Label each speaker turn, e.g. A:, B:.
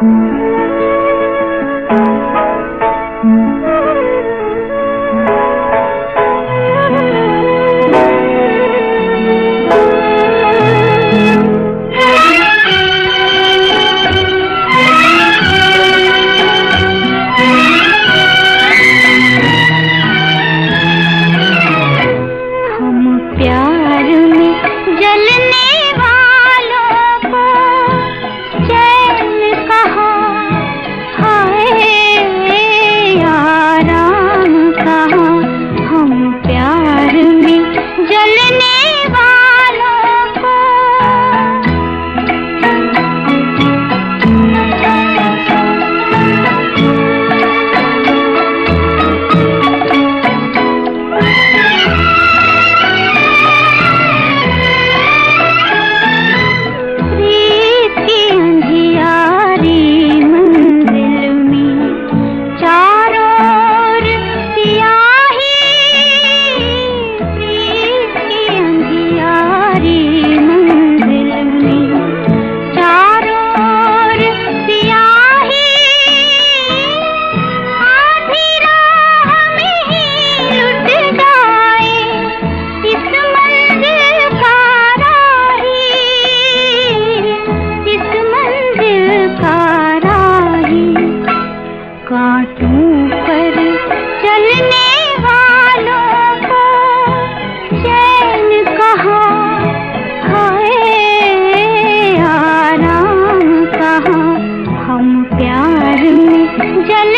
A: Thank you.
B: Yo